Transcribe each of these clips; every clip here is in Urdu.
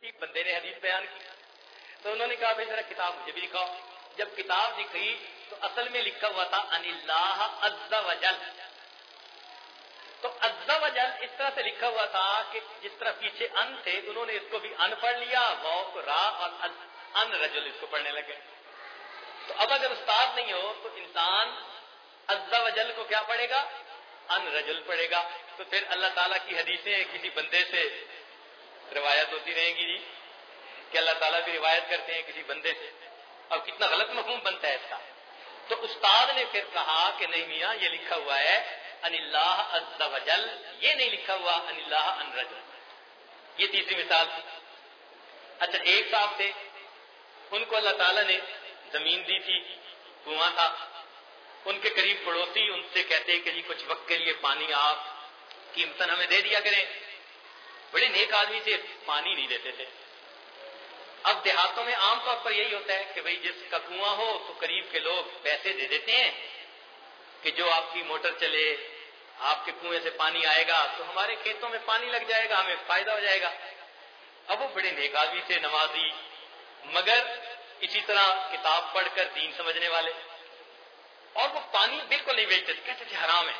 ایک بندے نے حدیث بیان کی۔ تو انہوں نے کہا، بھائی ذرا کتاب مجھے بھی دکھاؤ جب کتاب دکھی تو اصل میں لکھا ہوا تھا، ان اللہ عز و جل تو عز و جل اس طرح سے لکھا ہوا تھا کہ جس طرح پیچھے ان تھے، انہوں نے اس کو بھی ان پڑھ لیا ووق را اور ان رجل اس کو پڑھنے لگے۔ تو اب اگر استاد نہیں ہو تو انسان عز و جل کو کیا پڑھے گا؟ ان رجل پڑھے گا۔ تو پھر اللہ تعالیٰ کی حدیثیں کسی بندے سے روایت ہوتی رہیں گی جی کہ اللہ تعالیٰ بھی روایت کرتے ہیں کسی بندے سے اور کتنا غلط مفہوم بنتا ہے اس کا۔ تو استاد نے پھر کہا کہ نہیں میاں، یہ لکھا ہوا ہے، ان اللہ عز و جل۔ یہ نہیں لکھا ہوا، ان اللہ ان رجل۔ یہ تیسری مثال تھی۔ اچھا ایک صاحب تھے۔ ان کو اللہ تعالیٰ نے زمین دی تھی، کنواں تھا۔ ان کے قریب پڑوسی ان سے کہتے کہ جی کچھ وقت کے لیے پانی آپ قیمتن ہمیں دے دیا کریں۔ بڑے نیک آدمی سے پانی نہیں دیتے تھے۔ اب دیہاتوں میں عام طور پر یہی ہوتا ہے کہ بھئی جس کا کنواں ہو تو قریب کے لوگ پیسے دے دیتے ہیں کہ جو آپ کی موٹر چلے، آپ کے کنویں سے پانی آئے گا تو ہمارے کھیتوں میں پانی لگ جائے گا، ہمیں فائدہ ہو جائے گا۔ اب وہ بڑے نیک آدمی تھے، نمازی، مگر اسی طرح کتاب پڑھ کر دین سمجھنے والے۔ اور وہ پانی بالکل نہیں بیچتے تھے، کہتے تھے حرام ہے۔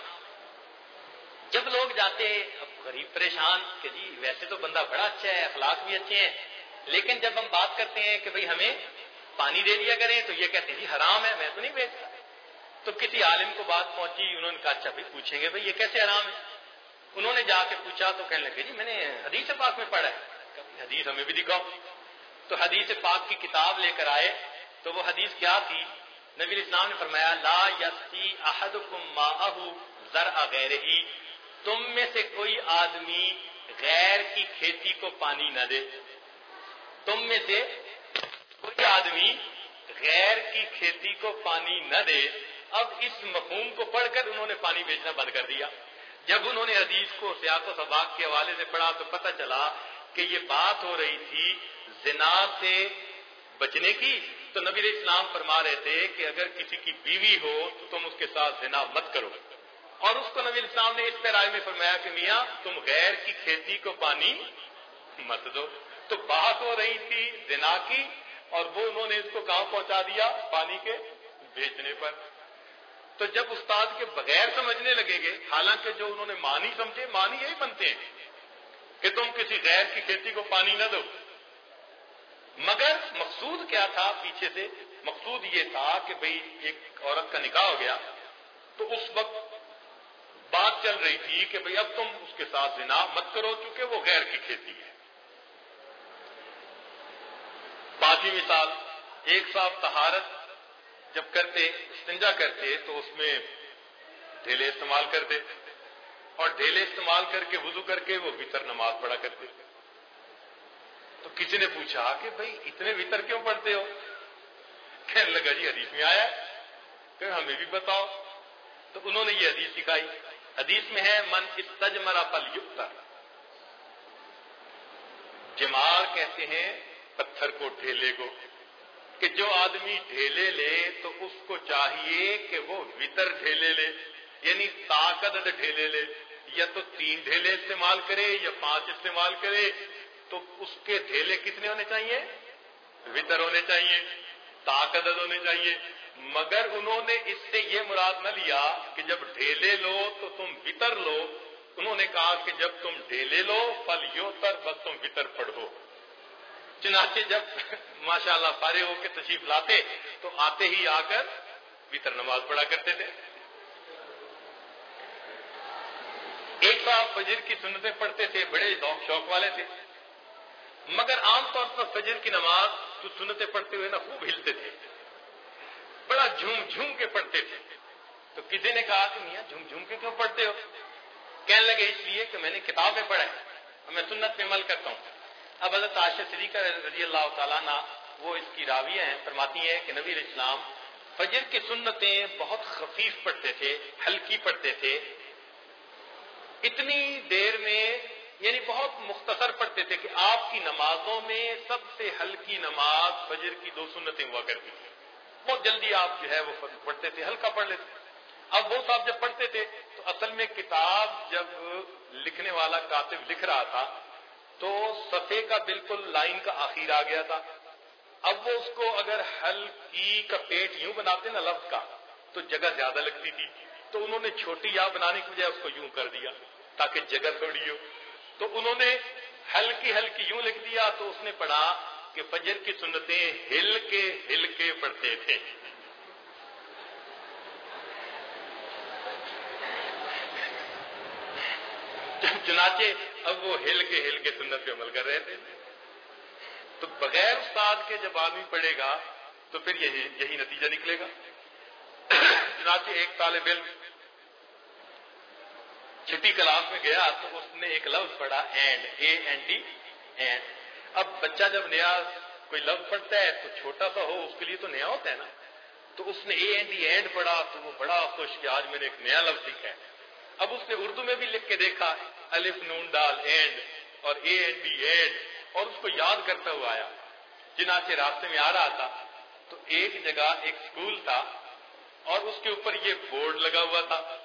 جب لوگ جاتے غریب پریشان کہ جی ویسے تو بندہ بڑا اچھا ہے، اخلاق بھی اچھے ہیں، لیکن جب ہم بات کرتے ہیں کہ بھئی ہمیں پانی دے دیا کریں تو یہ کہتے ہیں جی حرام ہے، میں تو نہیں بیچتا۔ تو کسی عالم کو بات پہنچی، انہوں نے کہا اچھا بھائی پوچھیں گے بھائی یہ کیسے حرام ہے؟ انہوں نے جا کے پوچھا تو کہنے لگے جی میں نے حدیث پاک میں پڑھا ہے۔ حدیث ہمیں بھی دکھاؤ۔ تو حدیث پاک کی کتاب لے کر آئے تو وہ حدیث کیا تھی؟ نبی اسلام نے فرمایا، لا یسی احدکم ماءہ ذرع غیرہی۔ تم میں سے کوئی آدمی غیر کی کھیتی کو پانی نہ دے۔ تم میں سے کوئی آدمی غیر کی کھیتی کو پانی نہ دے۔ اب اس مفہوم کو پڑھ کر انہوں نے پانی بیچنا بند کر دیا۔ جب انہوں نے حدیث کو سیاق و سباق کے حوالے سے پڑھا تو پتہ چلا کہ یہ بات ہو رہی تھی زنا سے بچنے کی۔ تو نبی اسلام فرما رہے تھے کہ اگر کسی کی بیوی ہو تو تم اس کے ساتھ زنا مت کرو۔ اور اس کو نبی اسلام نے اس پیرائے میں فرمایا کہ میاں، تم غیر کی کھیتی کو پانی مت دو۔ تو بات ہو رہی تھی زنا کی اور وہ انہوں نے اس کو کہاں پہنچا دیا؟ پانی کے بیچنے پر۔ تو جب استاد کے بغیر سمجھنے لگے گے، حالانکہ جو انہوں نے مانی سمجھے، مانی یہی بنتے ہیں کہ تم کسی غیر کی کھیتی کو پانی نہ دو۔ مگر مقصود کیا تھا پیچھے سے؟ مقصود یہ تھا کہ بھئی ایک عورت کا نکاح ہو گیا۔ تو اس وقت بات چل رہی تھی کہ بھئی اب تم اس کے ساتھ زنا مت کرو چونکہ وہ غیر کی کھیتی ہے۔ پانچویں مثال، ایک صاحب تہارت جب کرتے، استنجا کرتے تو اس میں ڈھیلے استعمال کرتے اور ڈھیلے استعمال کر کے وضو کر کے وہ وطر نماز پڑھا کرتے۔ تو کسی نے پوچھا کہ بھائی اتنے وطر کیوں پڑھتے ہو؟ کہنے لگا جی حدیث میں آیا کہ ہمیں بھی بتاؤ۔ تو انہوں نے یہ حدیث سکھائی۔ حدیث میں ہے، من استجمرا پل یوکتر جمار کہتے ہیں، پتھر کو ڈھیلے کو کہ جو آدمی ڈھیلے لے، تو اس کو چاہیے کہ وہ وطر ڈھیلے لے یعنی طاقت ڈھیلے لے، یا تو تین ڈھیلے استعمال کرے، یا پانچ استعمال کرے، تو اس کے ڈھیلے کتنے ہونے چاہیے؟ وطر ہونے چاہیے، طاقت ہونے چاہیے۔ مگر انہوں نے اس سے یہ مراد نہ لیا کہ جب ڈھیلے لو تو تم وطر لو۔ انہوں نے کہا کہ جب تم ڈھیلے لو پل یو تر، بس تم وطر پڑھو۔ چنانچہ جب ماشاء اللہ فارغ ہو کے تشریف لاتے، تو آتے ہی آ کر وطر نماز پڑھا کرتے تھے۔ ایک صاحب فجر کی سنتیں پڑھتے تھے، بڑے ذوق، شوق والے تھے۔ مگر عام طور پر فجر کی نماز تو سنتیں پڑھتے ہوئے نا خوب جھوم جھوم کے پڑھتے تھے۔ تو کسی نے کہا کہ میاں جھوم جھوم کے کیوں پڑھتے ہو؟ کہنے لگے اس لیے کہ میں نے کتاب میں پڑھا ہے اور میں سنت پہ عمل کرتا ہوں۔ اب حضرت عاشر صدیقہ رضی اللہ تعالیٰ نا وہ اس کی راویہ ہیں، فرماتی ہیں کہ نبی اسلام فجر کی سنتیں بہت خفیف پڑھتے تھے، ہلکی پڑھتے تھے۔ اتنی دیر میں یعنی بہت مختصر پڑھتے تھے کہ آپ کی نمازوں میں سب سے ہلکی نماز فجر کی دو سنتیں ہوا کرتی تھی بہت جلدی آپ جو ہے وہ پڑھتے تھے، ہلکا پڑھ لیتے اب وہ صاحب جب پڑھتے تھے، تو اصل میں کتاب جب لکھنے والا کاتب لکھ رہا تھا، تو صفے کا بالکل لائن کا آخر آ گیا تھا۔ اب وہ اس کو اگر ہلکی کا پیٹ یوں بناتے نا لفظ کا، تو جگہ زیادہ لگتی تھی۔ تو انہوں نے چھوٹی یا بنانے کی بجائے اس کو یوں کر دیا، تاکہ جگہ تھوڑی ہو۔ تو انہوں نے ہلکی ہلکی یوں لکھ دیا، تو اس نے پڑھا کہ فجر کی سنتیں ہل کے ہل کے پڑھتے تھے۔ چنانچہ اب وہ ہل کے ہل کے سنت پہ عمل کر رہے تھے۔ تو بغیر استاد کے جب آدمی پڑھے گا تو پھر یہی یہی نتیجہ نکلے گا۔ چنانچہ ایک طالب علم چھٹی کلاس میں گیا تو اس نے ایک لفظ پڑھا and A N D and اب بچہ جب نیا کوئی لفظ پڑھتا ہے تو چھوٹا سا ہو، اس کے لیے تو نیا ہوتا ہے نا۔ تو اس نے اے این ڈی اینڈ پڑھا تو وہ بڑا خوش کہ آج میں نے ایک نیا لفظ سیکھا ہے۔ اب اس نے اردو میں بھی لکھ کے دیکھا، الف نون ڈال اینڈ اور اے این ڈی اینڈ اور اس کو یاد کرتا ہوا آیا۔ چنانچہ راستے میں آ رہا تھا تو ایک جگہ ایک اسکول تھا اور اس کے اوپر یہ بورڈ لگا ہوا تھا۔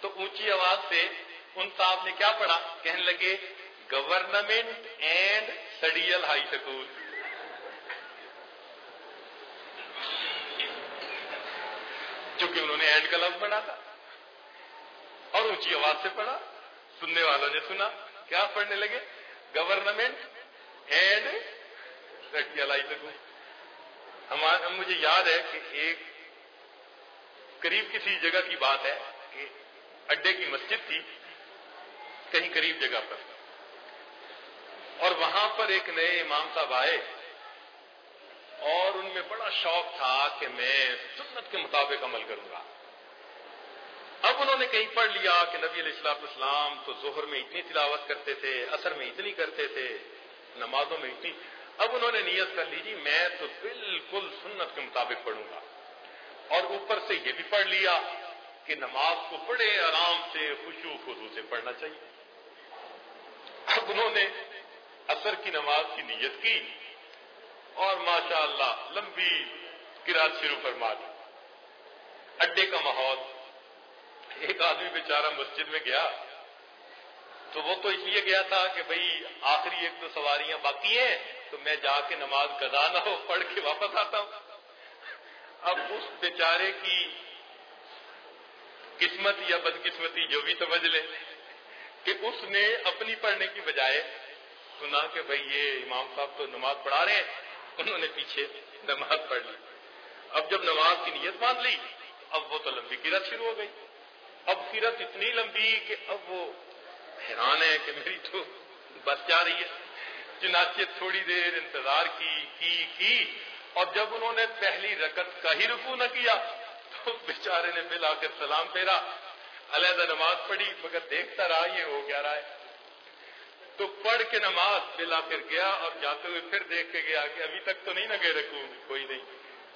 تو اونچی آواز سے ان صاحب نے کیا پڑھا؟ کہنے لگے گورنمنٹ اینڈ سڈیل ہائی سکول چونکہ انہوں نے اینڈ کا لفظ پڑھا تھا اور اونچی آواز سے پڑھا سننے والوں نے سنا کیا پڑھنے لگے گورنمنٹ اینڈ سڈیل ہائی سکول ہمارا مجھے یاد ہے کہ ایک قریب کسی جگہ کی بات ہے کہ اڈے کی مسجد تھی کہیں قریب جگہ پر اور وہاں پر ایک نئے امام صاحب آئے اور ان میں بڑا شوق تھا کہ میں سنت کے مطابق عمل کروں گا۔ اب انہوں نے کہیں پڑھ لیا کہ نبی علیہ السلاط اسلام تو ظہر میں اتنی تلاوت کرتے تھے اثر میں اتنی کرتے تھے، نمازوں میں اتنی۔ اب انہوں نے نیت کر لی جی میں تو بالکل سنت کے مطابق پڑھوں گا۔ اور اوپر سے یہ بھی پڑھ لیا کہ نماز کو بڑے آرام سے خوشو خزو سے پڑھنا چاہیے۔ اب انہوں نے اثر کی نماز کی نیت کی اور ماشاء اللہ لمبی کراط شروع فرما دی۔ اڈے کا ماحول۔ ایک آدمی بیچارہ مسجد میں گیا۔ تو وہ تو اس لیے گیا تھا کہ بھائی آخری ایک دو سواریاں باقی ہیں، تو میں جا کے نماز گزا نہ ہو، پڑھ کے واپس آتا ہوں۔ اب اس بیچارے کی قسمت یا بدقسمتی جو بھی سمجھ لے کہ اس نے اپنی پڑھنے کی بجائے سنا کہ بھائی یہ امام صاحب تو نماز پڑھا رہے ہیں، انہوں نے پیچھے نماز پڑھ لی۔ اب جب نماز کی نیت باندھ لی، اب وہ تو لمبی قرت شروع ہو گئی۔ اب قرت اتنی لمبی کہ اب وہ حیران ہے کہ میری تو بس جا رہی ہے۔ چنانچہ تھوڑی دیر انتظار کی کی کی۔ اور جب انہوں نے پہلی رکت کا ہی رکو نہ کیا، تو بیچارے نے ملا کر سلام پھیرا۔ علیحدہ نماز پڑھی، مگر دیکھتا رہا، یہ ہو گیا رہا ہے تو پڑھ کے نماز ملا گیا اور جاتے ہوئے پھر دیکھ کے گیا کہ ابھی تک تو نہیں نہ گئے رکو کوئی نہیں۔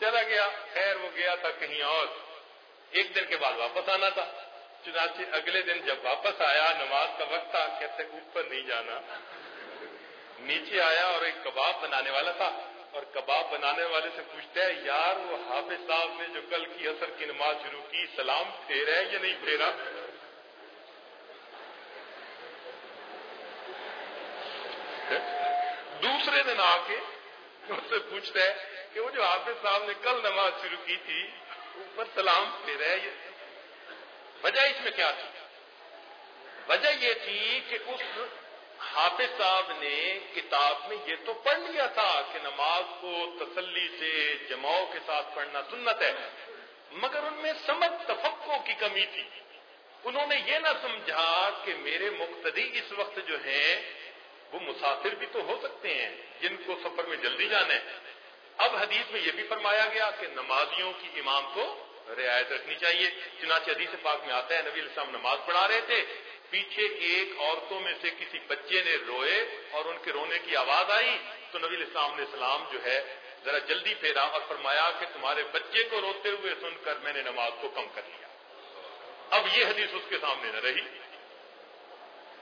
چلا گیا، خیر، وہ گیا تھا کہیں اور۔ ایک دن کے بعد واپس آنا تھا۔ چنانچہ اگلے دن جب واپس آیا، نماز کا وقت تھا، کہتے اوپر نہیں جانا۔ نیچے آیا اور ایک کباب بنانے والا تھا۔ اور کباب بنانے والے سے پوچھتا ہے، یار، وہ حافظ صاحب نے جو کل کی اثر کی نماز شروع کی، سلام پھیرا ہے یا نہیں پھیرا؟ دوسرے دن آ کے اس سے پوچھتا ہے کہ وہ جو حافظ صاحب نے کل نماز شروع کی تھی، اوپر سلام پھیرا ہے یہ۔ وجہ اس میں کیا تھی؟ وجہ یہ تھی کہ اس حافظ صاحب نے کتاب میں یہ تو پڑھ لیا تھا کہ نماز کو تسلی سے جماؤ کے ساتھ پڑھنا سنت ہے، مگر ان میں سمجھ تفقوں کی کمی تھی۔ انہوں نے یہ نہ سمجھا کہ میرے مقتدی اس وقت جو ہیں مسافر بھی تو ہو سکتے ہیں جن کو سفر میں جلدی جانا ہے۔ اب حدیث میں یہ بھی فرمایا گیا کہ نمازیوں کی امام کو رعایت رکھنی چاہیے۔ چنانچہ حدیث پاک میں آتا ہے، نبی السلام نماز پڑھا رہے تھے۔ پیچھے ایک عورتوں میں سے کسی بچے نے روئے اور ان کے رونے کی آواز آئی۔ تو نبی السلام علیہ السلام جو ہے، ذرا جلدی پھیرا اور فرمایا کہ تمہارے بچے کو روتے ہوئے سن کر میں نے نماز کو کم کر لیا۔ اب یہ حدیث اس کے سامنے نہ رہی۔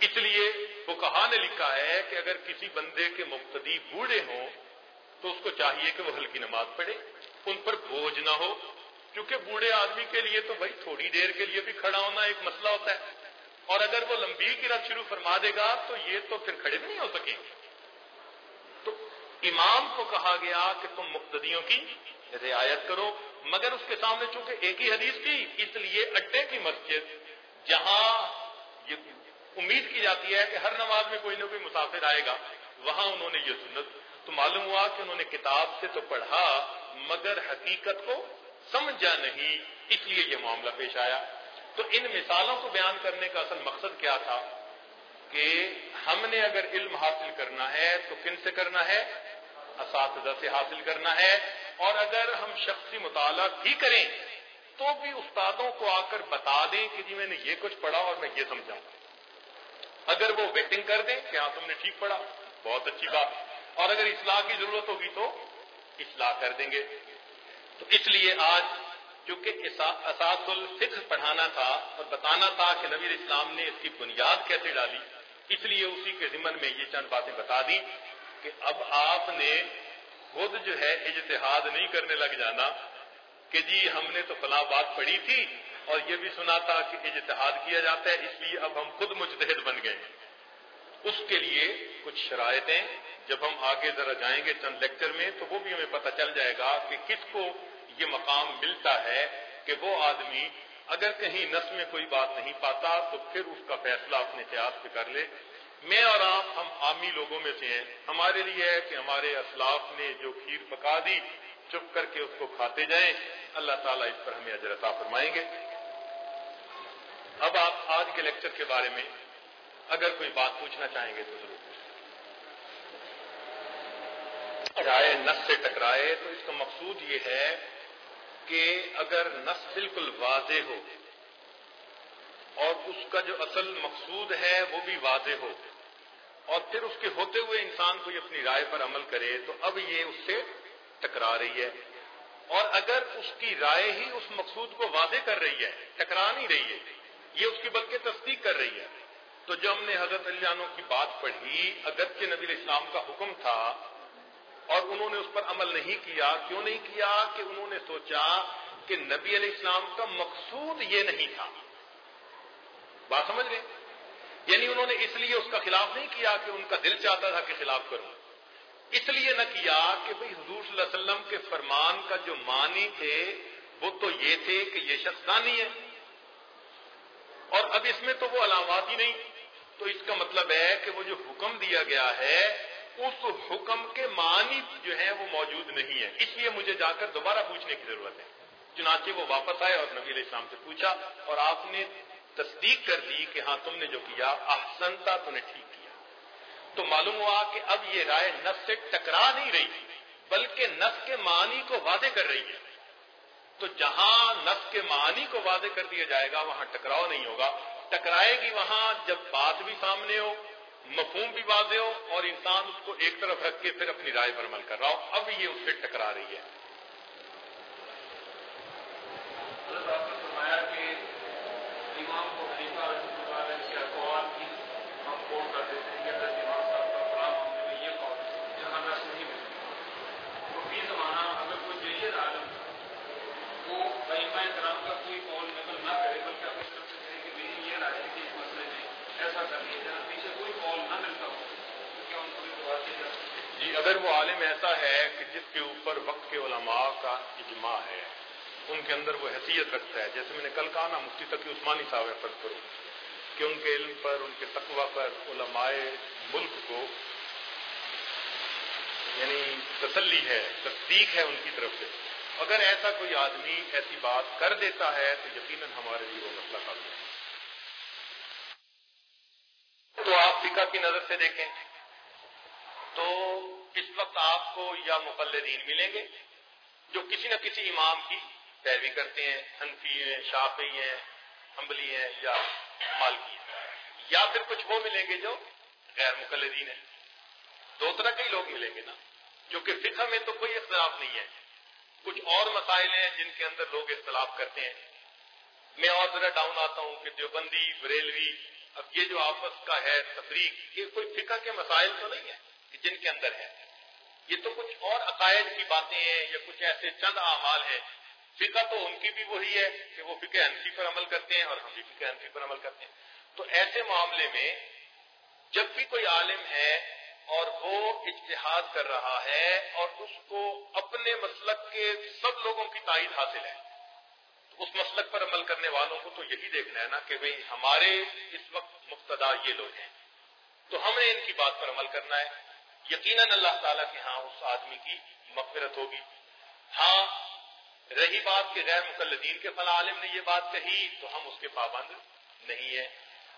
اس لیے وہ کہا نے لکھا ہے کہ اگر کسی بندے کے مقتدی بوڑھے ہوں تو اس کو چاہیے کہ وہ ہلکی نماز پڑھے، ان پر بوجھ نہ ہو۔ کیونکہ بوڑھے آدمی کے لیے تو بھائی تھوڑی دیر کے لیے بھی کھڑا ہونا ایک مسئلہ ہوتا ہے۔ اور اگر وہ لمبی کی رات شروع فرما دے گا تو یہ تو پھر کھڑے بھی نہیں ہو سکیں۔ گے تو امام کو کہا گیا کہ تم مقتدیوں کی رعایت کرو، مگر اس کے سامنے چونکہ ایک ہی حدیث تھی، اس لیے اڈے کی مسجد جہاں یہ امید کی جاتی ہے کہ ہر نماز میں کوئی نہ کوئی مسافر آئے گا۔ وہاں انہوں نے یہ سنت۔ تو معلوم ہوا کہ انہوں نے کتاب سے تو پڑھا، مگر حقیقت کو سمجھا نہیں، اس لیے یہ معاملہ پیش آیا۔ تو ان مثالوں کو بیان کرنے کا اصل مقصد کیا تھا؟ کہ ہم نے اگر علم حاصل کرنا ہے تو کن سے کرنا ہے؟ اساتذہ سے حاصل کرنا ہے۔ اور اگر ہم شخصی مطالعہ بھی کریں تو بھی استادوں کو آ کر بتا دیں کہ جی میں نے یہ کچھ پڑھا اور میں یہ سمجھاؤں۔ اگر وہ ویٹنگ کر دیں کہ ہاں تم نے ٹھیک پڑھا، بہت اچھی بات۔ اور اگر اصلاح کی ضرورت ہوگی تو اصلاح کر دیں گے۔ تو اس لیے آج کیونکہ اساس الفکر پڑھانا تھا اور بتانا تھا کہ نبی اسلام نے اس کی بنیاد کیسے ڈالی، اس لیے اسی کے ذمن میں یہ چند باتیں بتا دی کہ اب آپ نے خود جو ہے اجتہاد نہیں کرنے لگ جانا کہ جی ہم نے تو فلاں بات پڑھی تھی اور یہ بھی سنا تھا کہ اجتہاد کیا جاتا ہے، اس لیے اب ہم خود مجتہد بن گئے اس کے لیے کچھ شرائطیں، جب ہم آگے ذرا جائیں گے چند لیکچر میں، تو وہ بھی ہمیں پتہ چل جائے گا کہ کس کو یہ مقام ملتا ہے کہ وہ آدمی اگر کہیں نس میں کوئی بات نہیں پاتا، تو پھر اس کا فیصلہ اپنے اتحاد پہ کر لے۔ میں اور آپ ہم عامی لوگوں میں سے ہیں۔ ہمارے لیے ہے کہ ہمارے اسلاف نے جو کھیر پکا دی، چپ کر کے اس کو کھاتے جائیں۔ اللہ تعالیٰ اس پر ہمیں اجرتا فرمائیں گے۔ اب آپ آج کے لیکچر کے بارے میں اگر کوئی بات پوچھنا چاہیں گے تو ضرور رائے نس سے ٹکرائے تو اس کا مقصود یہ ہے کہ اگر نس بالکل واضح ہو اور اس کا جو اصل مقصود ہے وہ بھی واضح ہو اور پھر اس کے ہوتے ہوئے انسان کوئی اپنی رائے پر عمل کرے تو اب یہ اس سے ٹکرا رہی ہے۔ اور اگر اس کی رائے ہی اس مقصود کو واضح کر رہی ہے، ٹکرا نہیں رہی ہے یہ اس کی بلکہ تصدیق کر رہی ہے۔ تو جو ہم نے حضرت علیانوں کی بات پڑھی، اگرچہ نبی اسلام کا حکم تھا اور انہوں نے اس پر عمل نہیں کیا، کیوں نہیں کیا؟ کہ انہوں نے سوچا کہ نبی علیہ السلام کا مقصود یہ نہیں تھا۔ بات سمجھ گئے یعنی انہوں نے اس لیے اس کا خلاف نہیں کیا کہ ان کا دل چاہتا تھا کہ خلاف کروں۔ اس لیے نہ کیا کہ بھئی حضور صلی اللہ علیہ وسلم کے فرمان کا جو معنی تھے، وہ تو یہ تھے کہ یہ شخص دانی ہے۔ اور اب اس میں تو وہ علامات ہی نہیں۔ تو اس کا مطلب ہے کہ وہ جو حکم دیا گیا ہے، اس حکم کے معنی جو ہے وہ موجود نہیں ہے اس لیے مجھے جا کر دوبارہ پوچھنے کی ضرورت ہے۔ چنانچہ وہ واپس آئے اور نبی علیہ السلام سے پوچھا اور آپ نے تصدیق کر دی کہ ہاں تم نے جو کیا احسنتا تو نے ٹھیک کیا۔ تو معلوم ہوا کہ اب یہ رائے نس سے ٹکرا نہیں رہی، بلکہ نس کے معنی کو وعدے کر رہی ہے۔ تو جہاں نس کے معنی کو واضح کر دیا جائے گا، وہاں ٹکراؤ نہیں ہوگا۔ ٹکرائے گی وہاں جب بات بھی سامنے ہو، مفہوم بھی واضح ہو اور انسان اس کو ایک طرف رکھ کے پھر اپنی رائے پر عمل کر رہا ہو۔ اب یہ اس سے ٹکرا رہی ہے۔ عالم ایسا ہے کہ جس کے اوپر وقت کے علماء کا اجماع ہے، ان کے اندر وہ حیثیت رکھتا ہے، جیسے میں نے کل کہا نا، مفتی تقی عثمانی صاحب فرض کرو کہ ان کے علم پر، ان کے تقوی پر علماء ملک کو یعنی تسلی ہے، تصدیق ہے ان کی طرف سے۔ اگر ایسا کوئی آدمی ایسی بات کر دیتا ہے، تو یقیناً ہمارے لیے وہ مسئلہ کر ہے۔ تو آپ فقہ کی نظر سے دیکھیں۔ تو اس وقت آپ کو یا مقلدین ملیں گے جو کسی نہ کسی امام کی پیروی کرتے ہیں، حنفی ہیں شافی ہیں حمبلی ہیں یا مالکی ہیں۔ یا پھر کچھ وہ ملیں گے جو غیر مقلدین ہیں۔ دو طرح کے لوگ ملیں گے نا۔ کیونکہ فقہ میں تو کوئی اختلاف نہیں ہے۔ کچھ اور مسائل ہیں جن کے اندر لوگ اختلاف کرتے ہیں۔ میں اور ذرا ڈاؤن آتا ہوں کہ دیوبندی، بریلوی، اب یہ جو آپس کا ہے تفریق، یہ کوئی فقہ کے مسائل تو نہیں ہے کہ جن کے اندر ہے۔ یہ تو کچھ اور عقائد کی باتیں ہیں یا کچھ ایسے چند اعمال ہیں۔ فقہ تو ان کی بھی وہی ہے کہ وہ فقہ انفی پر عمل کرتے ہیں اور ہم بھی فقہ انفی پر عمل کرتے ہیں۔ تو ایسے معاملے میں جب بھی کوئی عالم ہے اور وہ اجتہاد کر رہا ہے اور اس کو اپنے مسلک کے سب لوگوں کی تائید حاصل ہے اس مسلک پر عمل کرنے والوں کو تو یہی دیکھنا ہے نا کہ بھئی ہمارے اس وقت مقتدا یہ لوگ ہیں۔ تو ہمیں ان کی بات پر عمل کرنا ہے۔ یقیناً اللہ تعالیٰ کے ہاں اس آدمی کی مغفرت ہوگی۔ ہاں رہی بات کہ غیر مقلدین کے فلاں عالم نے یہ بات کہی تو ہم اس کے پابند نہیں ہیں۔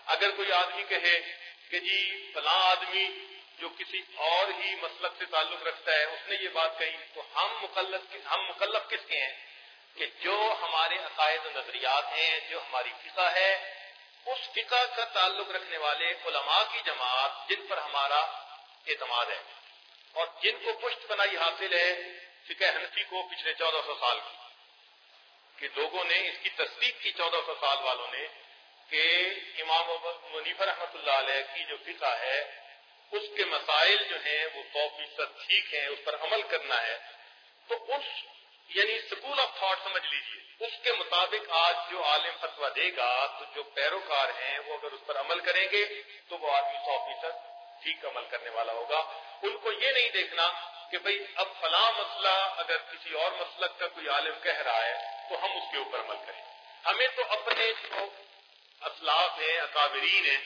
اگر کوئی آدمی کہے کہ جی فلاں آدمی جو کسی اور ہی مسلک سے تعلق رکھتا ہے، اس نے یہ بات کہی تو ہم مکلف ہم مکلف کس کے ہیں؟ کہ جو ہمارے عقائد و نظریات ہیں، جو ہماری فقہ ہے، اس فقہ کا تعلق رکھنے والے علماء کی جماعت جن پر ہمارا اعتماد ہے اور جن کو پشت پناہی حاصل ہے، فقہ حنفی کو پچھلے چودہ سو سال کی۔ کہ لوگوں نے اس کی تصدیق کی چودہ سو سال والوں نے کہ امام منیف رحمۃ اللہ علیہ کی جو فقہ ہے، اس کے مسائل جو ہیں، وہ سو فیصد ٹھیک ہیں، اس پر عمل کرنا ہے۔ تو اس یعنی اسکول آف تھاٹ سمجھ لیجیے، اس کے مطابق آج جو عالم فتوا دے گا، تو جو پیروکار ہیں، وہ اگر اس پر عمل کریں گے، تو وہ آدمی سو فیصد ٹھیک عمل کرنے والا ہوگا۔ ان کو یہ نہیں دیکھنا کہ بھئی اب فلاں مسئلہ اگر کسی اور مسلک کا کوئی عالم کہہ رہا ہے تو ہم اس کے اوپر عمل کریں۔ ہمیں تو اپنے جو اسلاف ہیں، اکابرین ہیں،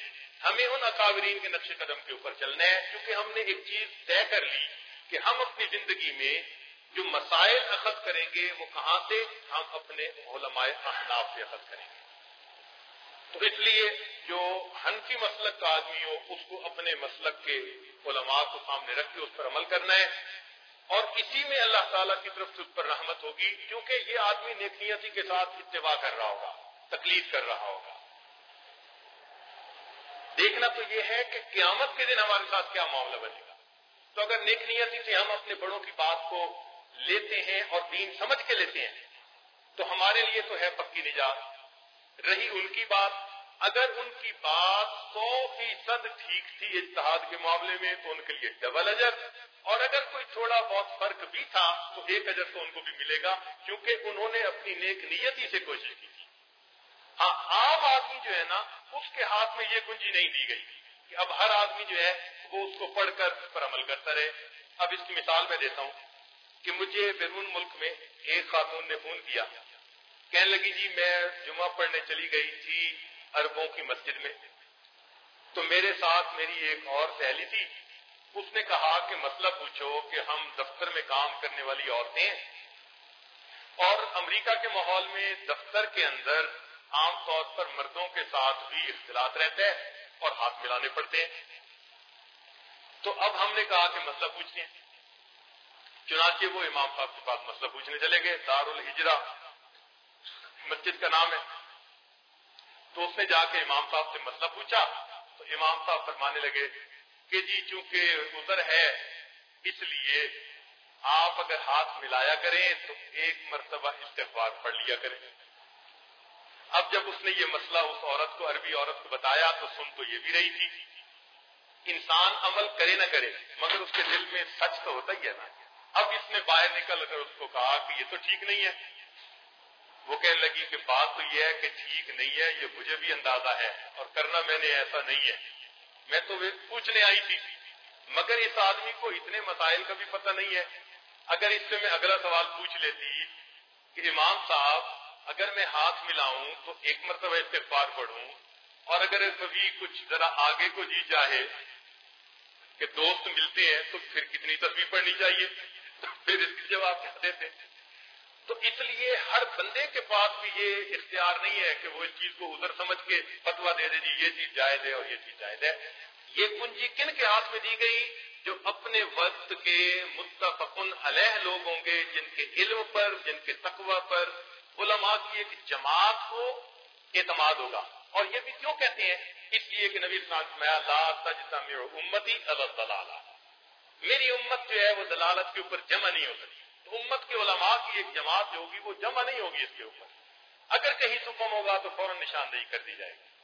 ہمیں ان اکابرین کے نقش قدم کے اوپر چلنا ہے۔ کیونکہ ہم نے ایک چیز طے کر لی کہ ہم اپنی زندگی میں جو مسائل اخذ کریں گے، وہ کہاں سے ہم اپنے علماء احناف سے اخذ کریں گے۔ تو اس لیے جو ہنفی مسلک کا آدمی ہو، اس کو اپنے مسلک کے علماء کو سامنے رکھ کے اس پر عمل کرنا ہے۔ اور اسی میں اللہ تعالیٰ کی طرف سے اس پر رحمت ہوگی، کیونکہ یہ آدمی نیکنیتی کے ساتھ اتباع کر رہا ہوگا، تکلیف کر رہا ہوگا۔ دیکھنا تو یہ ہے کہ قیامت کے دن ہمارے ساتھ کیا معاملہ بنے گا۔ تو اگر نیک نیتی سے ہم اپنے بڑوں کی بات کو لیتے ہیں اور دین سمجھ کے لیتے ہیں، تو ہمارے لیے تو ہے پکی نجات۔ رہی ان کی بات اگر ان کی بات سو فیصد ٹھیک تھی اتحاد کے معاملے میں، تو ان کے لیے ڈبل اجر۔ اور اگر کوئی تھوڑا بہت فرق بھی تھا، تو ایک اجر تو ان کو بھی ملے گا، کیونکہ انہوں نے اپنی نیک نیتی سے کوشش کی تھی۔ ہاں عام آدمی جو ہے نا، اس کے ہاتھ میں یہ کنجی نہیں دی گئی کہ اب ہر آدمی جو ہے، وہ اس کو پڑھ کر اس پر عمل کرتا رہے۔ اب اس کی مثال میں دیتا ہوں کہ مجھے بیرون ملک میں ایک خاتون نے فون کیا۔ کہنے لگی جی میں جمعہ پڑھنے چلی گئی تھی۔ اربوں کی مسجد میں۔ تو میرے ساتھ میری ایک اور سہیلی تھی۔ اس نے کہا کہ مسئلہ پوچھو کہ ہم دفتر میں کام کرنے والی عورتیں ہیں۔ اور امریکہ کے ماحول میں دفتر کے اندر عام طور پر مردوں کے ساتھ بھی اختلاط رہتا ہے اور ہاتھ ملانے پڑتے ہیں۔ تو اب ہم نے کہا کہ مسئلہ پوچھتے ہیں۔ چنانچہ وہ امام صاحب کے پاس مسئلہ پوچھنے چلے گئے دار الحجرا مسجد کا نام ہے۔ تو اس نے جا کے امام صاحب سے مسئلہ پوچھا، تو امام صاحب فرمانے لگے کہ جی چونکہ ادھر ہے، اس لیے آپ اگر ہاتھ ملایا کریں تو ایک مرتبہ استغفار پڑھ لیا کریں۔ اب جب اس نے یہ مسئلہ اس عورت کو، عربی عورت کو بتایا تو سن تو یہ بھی رہی تھی۔ انسان عمل کرے نہ کرے، مگر اس کے دل میں سچ تو ہوتا ہی ہے نا۔ اب اس نے باہر نکل کر اس کو کہا کہ یہ تو ٹھیک نہیں ہے۔ وہ کہنے لگی کہ بات تو یہ ہے کہ ٹھیک نہیں ہے، یہ مجھے بھی اندازہ ہے اور کرنا میں نے ایسا نہیں ہے۔ میں تو پوچھنے آئی تھی، مگر اس آدمی کو اتنے مسائل کا بھی پتہ نہیں ہے۔ اگر اس سے میں اگلا سوال پوچھ لیتی کہ امام صاحب، اگر میں ہاتھ ملاؤں تو ایک مرتبہ استغفار پڑھوں، اور اگر کبھی کچھ ذرا آگے کو جی چاہے کہ دوست ملتے ہیں تو پھر کتنی تصویر پڑھنی چاہیے؟ پھر اس کے جواب کیا دیتے؟ تو اس لیے ہر بندے کے پاس بھی یہ اختیار نہیں ہے کہ وہ اس چیز کو ادھر سمجھ کے فتوا دے دے جی یہ چیز جائز ہے اور یہ چیز جائز ہے۔ یہ کنجی کن کے ہاتھ میں دی گئی؟ جو اپنے وقت کے متفقن علیہ لوگ ہوں گے، جن کے علم پر، جن کے تقوی پر علماء کی ایک جماعت کو اعتماد ہوگا۔ اور یہ بھی کیوں کہتے ہیں؟ اس لیے کہ نبی اسلام امتی اللہ میری امت جو ہے وہ دلالت کے اوپر جمع نہیں ہو سکتی۔ امت کے علماء کی ایک جماعت جو ہوگی وہ جمع نہیں ہوگی اس کے اوپر۔ اگر کہیں سکم ہوگا تو فوراً نشاندہی کر دی جائے گی۔